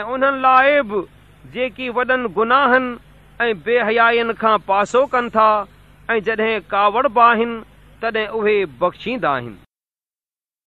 ۽ انهن لاءِ به جيڪي وڏن گناهن ۽ بيهياين کان پاسو ڪن ٿا ۽ جڏهن ڪاوڙ به آهن تڏهن اهي بخشيندا آهن.